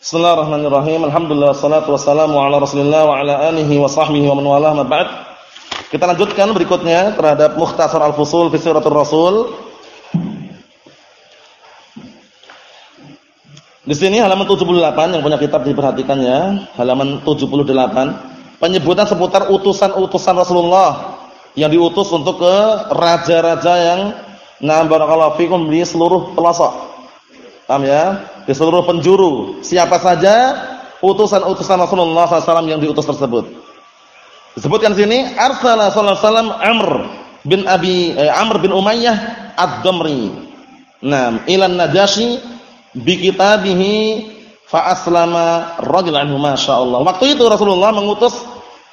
Bismillahirrahmanirrahim. Alhamdulillah salatu wassalamu ala Rasulillah wa ala alihi wa sahbihi wa man walah ma ba'd. Kita lanjutkan berikutnya terhadap Mukhtasar Al-Fusul fi Siratul Rasul. Di sini halaman 78 yang punya kitab diperhatikan ya, halaman 78. Penyebutan seputar utusan-utusan Rasulullah yang diutus untuk ke raja-raja yang na barakallahu fikum di seluruh pelosok. Paham ya? di seluruh penjuru siapa saja utusan-utusan Rasulullah SAW yang diutus tersebut. Disebutkan sini arsala wasallam Amr bin Abi eh, Amr bin Umayyah Ad-Damri. Naam, ila Najasyi bi kitabihi fa aslama radhiyallahu anhu masyaallah. Waktu itu Rasulullah mengutus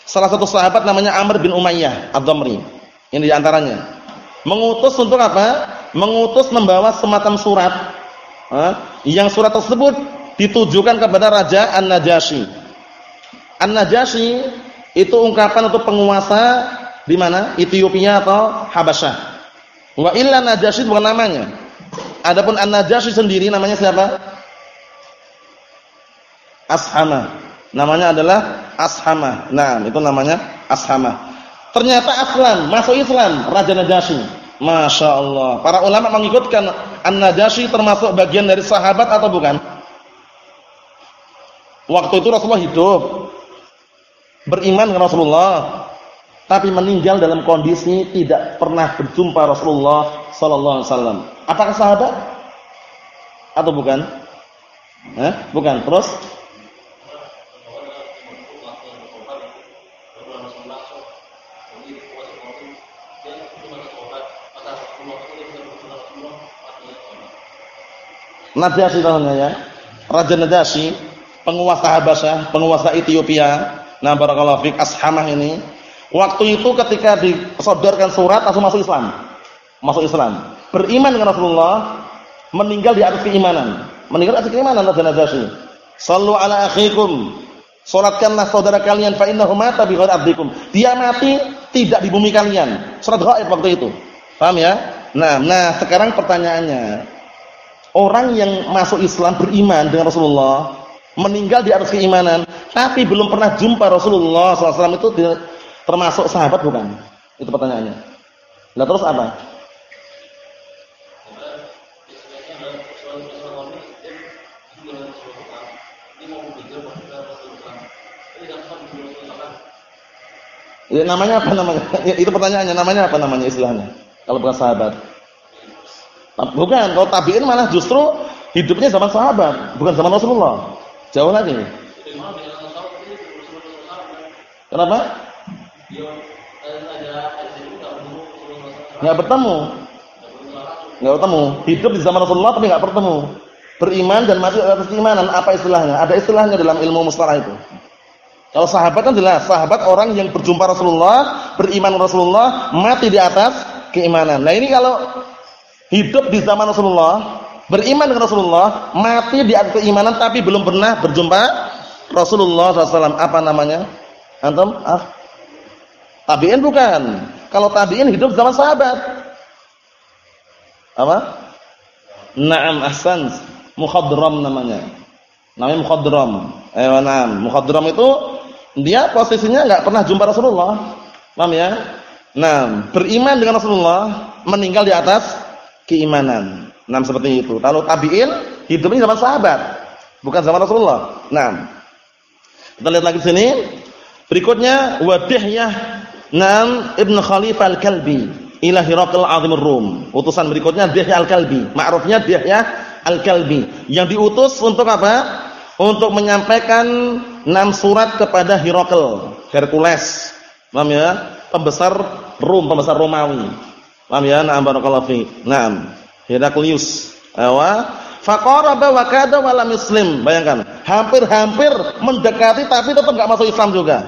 salah satu sahabat namanya Amr bin Umayyah Ad-Damri. Ini di antaranya. Mengutus untuk apa? Mengutus membawa semacam surat yang surat tersebut ditujukan kepada Raja An-Najasyi. An-Najasyi itu ungkapan untuk penguasa di mana? Ethiopia atau Habasyah. Wa illa Najasyi bukan namanya. Adapun An-Najasyi sendiri namanya siapa? Ashama. Namanya adalah Ashama. Nah, itu namanya Ashama. Ternyata Aslam, masuk Islam Raja Najasyi. Masya Allah. Para ulama mengikutkan An-Najasyi termasuk bagian dari sahabat atau bukan? Waktu itu Rasulullah hidup. Beriman dengan Rasulullah. Tapi meninggal dalam kondisi tidak pernah berjumpa Rasulullah sallallahu alaihi wasallam. Apakah sahabat? Atau bukan? Eh? Bukan. Terus Najasyi namanya ya. Raja Najasyi, penguasa Habasyah, penguasa Ethiopia. Nah, barakallahu fik Ashamah ini. Waktu itu ketika disodorkan surat langsung masuk Islam. Masuk Islam. Beriman dengan Rasulullah, meninggal di atas keimanan. Meninggal di atas keimanan Raja Najasyi. Sallu ala akhikum. Salatkanlah saudara kalian fa innahu mata bi. Dia mati tidak di bumi kalian. Surat ghaib waktu itu. Paham ya? Nah, nah sekarang pertanyaannya, Orang yang masuk Islam beriman dengan Rasulullah, meninggal di atas keimanan, tapi belum pernah jumpa Rasulullah SAW itu termasuk sahabat bukan? Itu pertanyaannya. Nah terus apa? Ya, namanya apa namanya? Ya, itu pertanyaannya, namanya apa namanya istilahnya? Kalau bukan sahabat. Bukan, kalau tabi'in malah justru hidupnya zaman sahabat, bukan zaman Rasulullah. Jauh lagi. Kenapa? Enggak bertemu. Enggak bertemu. Hidup di zaman Rasulullah tapi enggak bertemu. Beriman dan mati atas keimanan, apa istilahnya? Ada istilahnya dalam ilmu mustalah itu. Kalau sahabat kan jelas, sahabat orang yang berjumpa Rasulullah, beriman Rasulullah, mati di atas keimanan. Nah, ini kalau hidup di zaman Rasulullah, beriman dengan Rasulullah, mati di atas keimanan tapi belum pernah berjumpa Rasulullah SAW. Apa namanya? Antum? Ah? Tabi'in bukan. Kalau tabi'in hidup zaman sahabat. Apa? Naam ahsan. Mukhadram namanya. Namanya mukhadram. Eh, naam. Mukhadram itu dia posisinya enggak pernah jumpa Rasulullah. Paham ya? Nah, beriman dengan Rasulullah, meninggal di atas keimanan. Nah, seperti itu. Kalau tabi'in hidupnya zaman sahabat, bukan zaman Rasulullah. Nah. Kita lihat lagi sini. Berikutnya Wadihyah Nam Ibn Khalifah Al-Kalbi ila Hiraqal Azimur Rum. Utusan berikutnya Dihyah Al-Kalbi. Ma'rufnya Dihyah Al-Kalbi yang diutus untuk apa? Untuk menyampaikan enam surat kepada Hiraqal, Hercules. Paham ya? Pembesar Rum, pembesar Romawi. Paham ya? Na'am barakallahu fi. Naam. Heraklius. Awa faqaraba wa kada wa lam muslim. Bayangkan, hampir-hampir mendekati tapi tetap enggak masuk Islam juga.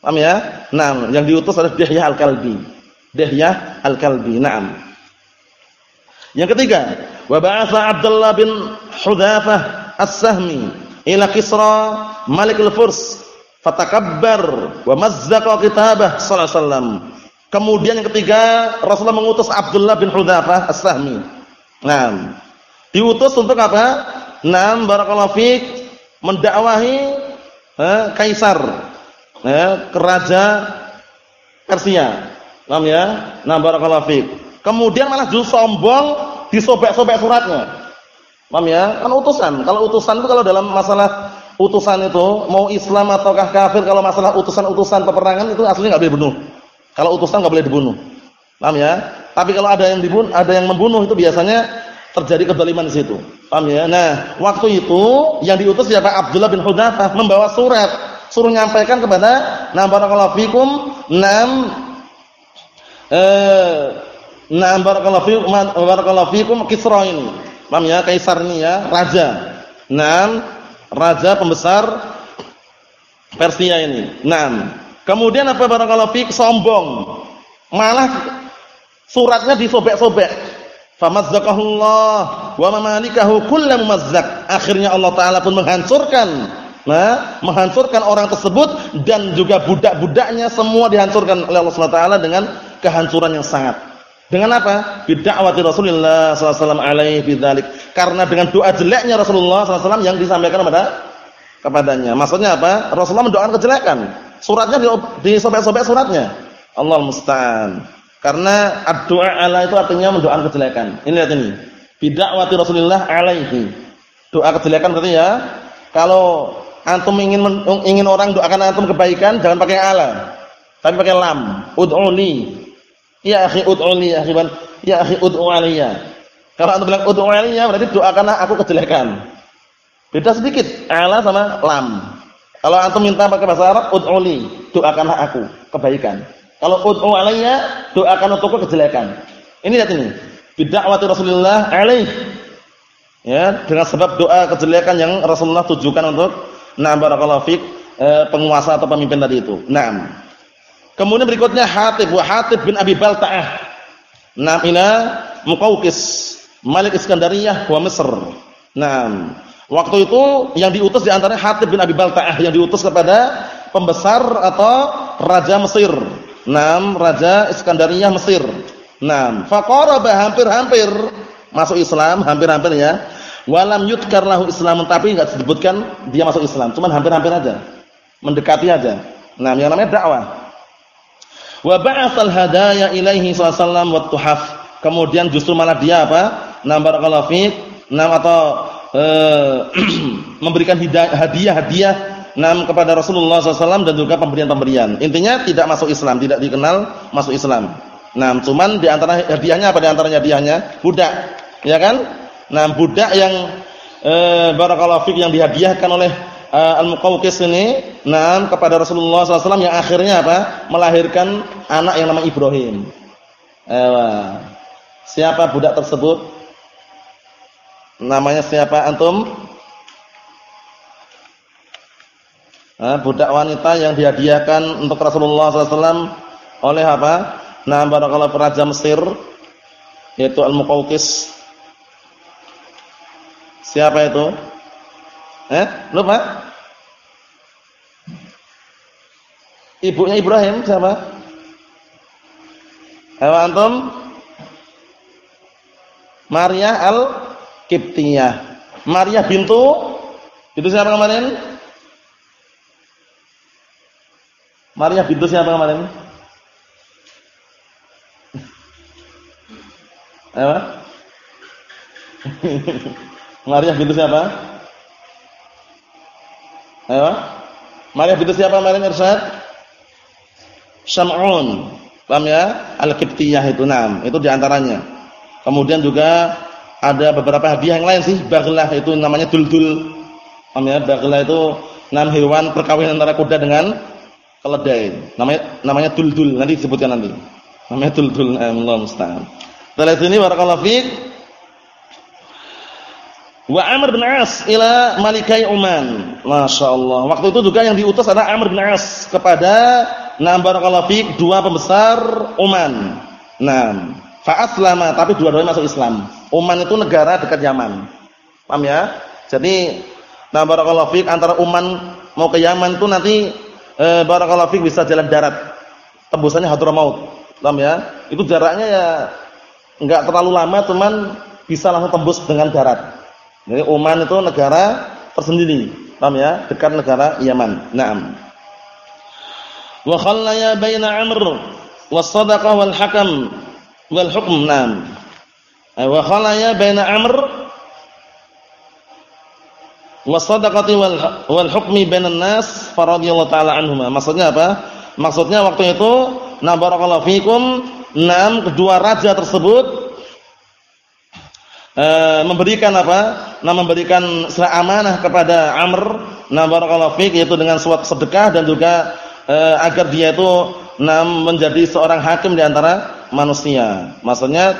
Paham ya? Naam, yang diutus adalah Dihyah Al-Kalbi. Dihyah Al-Kalbi. Naam. Yang ketiga, wa ba'atha Abdullah bin Hudzafah As-Sahmi ila Kisra Malik al-Furs fatakabbar wa mazzaqa kitabah sallallahu alaihi wasallam Kemudian yang ketiga, Rasulullah mengutus Abdullah bin Hudzafah As-Sahmi. Nah, diutus untuk apa? Naam barakallahu fiik mendakwahi eh, kaisar eh, keraja Persia. Paham ya? Nah, barakallahu fiik. Kemudian malah justru sombong disobek-sobek suratnya. Paham ya? Kan utusan. Kalau utusan itu kalau dalam masalah utusan itu mau Islam ataukah kafir kalau masalah utusan-utusan peperangan itu aslinya enggak boleh dibunuh. Kalau utusan enggak boleh dibunuh. Paham ya? Tapi kalau ada yang dibunuh, ada yang membunuh itu biasanya terjadi kezaliman di situ. Paham ya? Nah, waktu itu yang diutus siapa? Abdullah bin Hudzafah membawa surat, suruh nyampaikan kepada na barakallahu fikum, nam eh nam barakallahu fikum, barakallahu fikum Kisra ini. Paham ya? Kaisar ini ya, raja. Nam raja pembesar Persia ini. Nam. Kemudian apa barakallahu fik sombong. Malah suratnya disobek-sobek. Famazzaqahullah wa mamalikahu kullu mumazzaq. Akhirnya Allah taala pun menghancurkan nah, menghancurkan orang tersebut dan juga budak-budaknya semua dihancurkan oleh Allah Subhanahu taala dengan kehancuran yang sangat. Dengan apa? Bid'awati Rasulullah sallallahu alaihi wasallam alaihi bidzalik. Karena dengan doa jeleknya Rasulullah sallallahu alaihi yang disampaikan kepada kepadanya. Maksudnya apa? Rasulullah mendoakan kejelekan. Suratnya disobek-sobek suratnya. Allah musta'an. Karena ala itu artinya mendoakan kejelekan. Ini lihat ini. Bid'awati Rasulullah alaihi. Doa kejelekan berarti ya. Kalau antum ingin ingin orang doakan antum kebaikan jangan pakai ala. Tapi pakai lam. Ud'uni Ya akhi ud'uli ya akhi ya akhi ud'u alayya. Kalau antum bilang ud'u berarti doakanlah aku kejelekan. Beda sedikit ala sama lam. Kalau antum minta pakai bahasa Arab ud'uli, doakanlah aku kebaikan. Kalau ud'u alayya, doakan untukku kejelekan. Ini lihat ini. Bid'awati Rasulullah alaih. Ya, dengan sebab doa kejelekan yang Rasulullah tujukan untuk na barakallahu fik eh, penguasa atau pemimpin tadi itu. Naam. Kemudian berikutnya Hatib wa Hatib bin Abi Balta'ah. Nam ila Muqawqis, Malik Iskandariyah wa Mesir. Nah, waktu itu yang diutus di antaranya Hatib bin Abi Balta'ah yang diutus kepada pembesar atau raja Mesir. Nam, raja Iskandariyah Mesir. Nam, faqaraba hampir-hampir masuk Islam, hampir-hampir ya. Walam yudkar lahu Islam, tapi enggak disebutkan dia masuk Islam, cuman hampir-hampir aja. Mendekati aja. Nah, yang namanya dakwah. Wa ba'atsal hadaya ilaihi sallallahu wa tuhaf. Kemudian justru malah dia apa? Nam barakallahu nam atau eh, memberikan hadiah-hadiah nam kepada Rasulullah SAW dan juga pemberian-pemberian. Intinya tidak masuk Islam, tidak dikenal masuk Islam. Nah, cuman di antara hadiahnya apa di antaranya hadiahnya? Budak. Ya kan? Nah, budak yang eh, barakallahu fiik yang dihadiahkan oleh uh, Al-Muqawqis ini nah kepada Rasulullah SAW yang akhirnya apa? melahirkan anak yang nama Ibrahim. Ewa. Siapa budak tersebut? Namanya siapa antum? Nah, budak wanita yang dihadiahkan untuk Rasulullah SAW oleh apa? Nah, barakallahu raja Mesir yaitu Al-Muqawqis. Siapa itu? Eh, lupa? Ibunya Ibrahim siapa? Ayo antum? Maria al-Qibtiyah. Maria bintu itu siapa kemarin? Maria bintu siapa kemarin? Ayo. Maria bintu siapa? Ayo. Maria bintu siapa kemarin Irsyad? Syam'un. Paham ya? Al-Qibtiyah itu nam, itu di antaranya. Kemudian juga ada beberapa hadiah yang lain sih, baglah itu namanya duldul. Paham ya? Baglah itu nam hewan perkawinan antara kuda dengan keledai. Namanya namanya duldul, nanti disebutkan nanti. Namanya duldul, Allah musta'an. Setelah ini barakallahu fiik Wa Amr bin As ila Malikai Uman. Masya Allah. Waktu itu juga yang diutus adalah Amr bin As kepada Naam barakallahu fiik dua pembesar Oman. Naam. Fa aslama tapi dua-duanya masuk Islam. Oman itu negara dekat Yaman. Paham ya? Jadi Naam barakallahu fiik antara Oman mau ke Yaman itu nanti e, barakallahu fiik bisa jalan darat. Tembusannya Hadramaut. Paham ya? Itu jaraknya ya enggak terlalu lama cuman bisa langsung tembus dengan darat. Jadi Oman itu negara tersendiri. Paham ya? Dekat negara Yaman. Naam. Wa khallaya baina Amr was-sadaqah wal hakam wal hukm. Naam. Wa khallaya baina Amr was-sadaqati wal wal hukmi bainan nas faradiyallahu taala anhuma. Maksudnya apa? Maksudnya waktu itu na barakallahu fikum, enam kedua raja tersebut e, memberikan apa? Nah, memberikan amanah kepada Amr, nah barakallahu fiik yaitu dengan suatu sedekah dan juga e, agar dia itu nah, menjadi seorang hakim di antara manusia. Maksudnya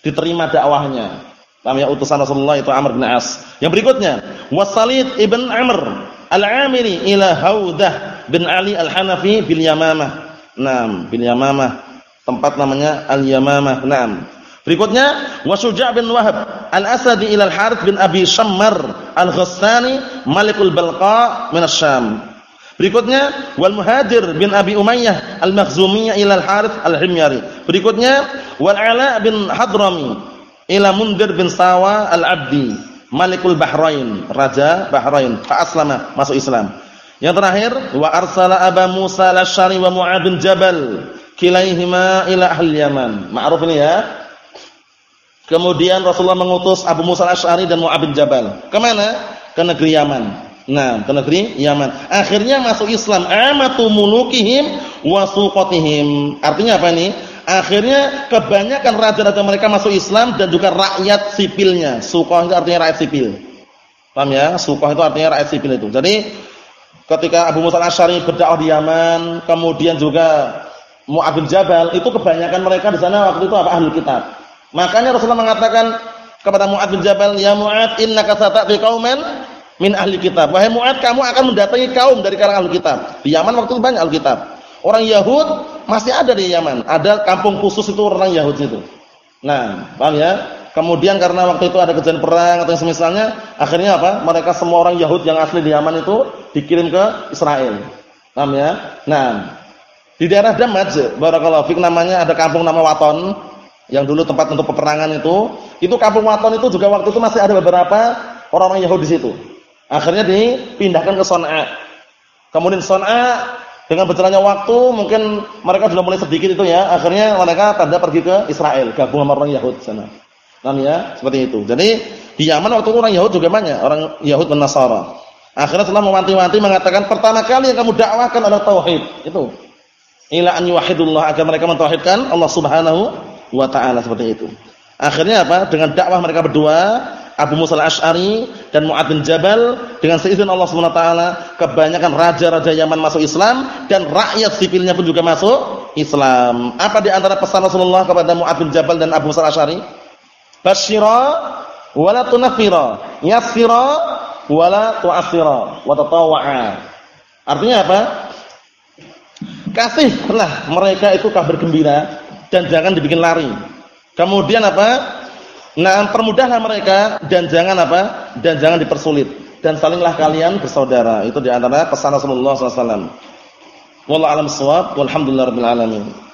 diterima dakwahnya. Paham ya utusan Rasulullah itu Amr bin As. Yang berikutnya, Wasalid ibn Amr al-Amiri ila Haudah bin Ali al-Hanafi bil Yamamah. Naam, bil Yamamah. Tempat namanya Al-Yamamah. Naam. Berikutnya Wasuja' bin Wahab Al-Asadi ila Al-Harith bin Abi Shammar Al-Ghassani Malikul Balqa min Asy-Syam. Berikutnya Wal Muhadir bin Abi Umayyah Al-Makhzumiyah ila Al-Harith Al-Himyari. Berikutnya Wal Ala bin Hadrami ila Mundir bin Sawa Al-Abdi Malikul Bahrain, Raja Bahrain, fa aslama, masuk Islam. Yang terakhir, wa arsala Aba Musa al-Asy'ari wa Mu'adz bin Jabal kilaihima ila ahli Yaman. Ma'ruf ini ya. Kemudian Rasulullah mengutus Abu Musa al-Asy'ari dan Mu'adz bin Jabal. Ke mana? Ke negeri Yaman. Nah, ke negeri Yaman. Akhirnya masuk Islam. Amatu mulukihim wa. Artinya apa ini? Akhirnya kebanyakan raja-raja mereka masuk Islam dan juga rakyat sipilnya. Suqah itu artinya rakyat sipil. Paham ya? Suqah itu artinya rakyat sipil itu. Jadi ketika Abu Musa al-Asy'ari berdakwah di Yaman, kemudian juga Mu'adz bin Jabal, itu kebanyakan mereka di sana waktu itu apa ahli kitab. Makanya Rasulullah mengatakan kepada Mu'ad bin Jabal, "Ya Mu'ad, innaka sata'ti qauman min ahli kitab." Wahai Mu'ad, kamu akan mendatangi kaum dari kalangan ahli kitab. Di Yaman waktu itu banyak ahli kitab. Orang Yahud masih ada di Yaman. Ada kampung khusus itu orang Yahud itu. Nah, paham ya? Kemudian karena waktu itu ada kejadian perang atau semisalnya, akhirnya apa? Mereka semua orang Yahud yang asli di Yaman itu dikirim ke Israel. Paham ya? Nah, di daerah Damaj, barakallahu fik namanya ada kampung nama Waton yang dulu tempat untuk peperangan itu, itu kampung Waton itu juga waktu itu masih ada beberapa orang-orang Yahudi di situ. Akhirnya dipindahkan ke Son'a. Kemudian Son'a dengan berjalannya waktu mungkin mereka sudah mulai sedikit itu ya, akhirnya mereka tanda pergi ke Israel, gabung sama orang Yahudi sana. Paham ya? Seperti itu. Jadi di Yaman waktu itu orang Yahudi juga banyak, orang Yahudi dan. Akhirnya setelah mewanti-wanti mengatakan pertama kali yang kamu dakwahkan adalah tauhid. Itu. Ila an yuwahhidullah agar mereka mentauhidkan Allah Subhanahu wa taala seperti itu. Akhirnya apa? Dengan dakwah mereka berdua, Abu Musa al-Asy'ari dan Mu'adz bin Jabal dengan seizin Allah taala, kebanyakan raja-raja Yaman masuk Islam dan rakyat sipilnya pun juga masuk Islam. Apa di antara pesan Rasulullah kepada Mu'adz bin Jabal dan Abu Musa al-Asy'ari? Basyira wala tunafira, yassira wala tu'assira, wa tatawwa'a. Artinya apa? Kasihlah mereka itu kabar gembira dan jangan dibikin lari. Kemudian apa? Nah, permudahlah mereka dan jangan apa? Dan jangan dipersulit. Dan salinglah kalian bersaudara. Itu di antara pesan Rasulullah SAW. Wallahu a'lam bishawab. Walhamdulillahirabbil alamin.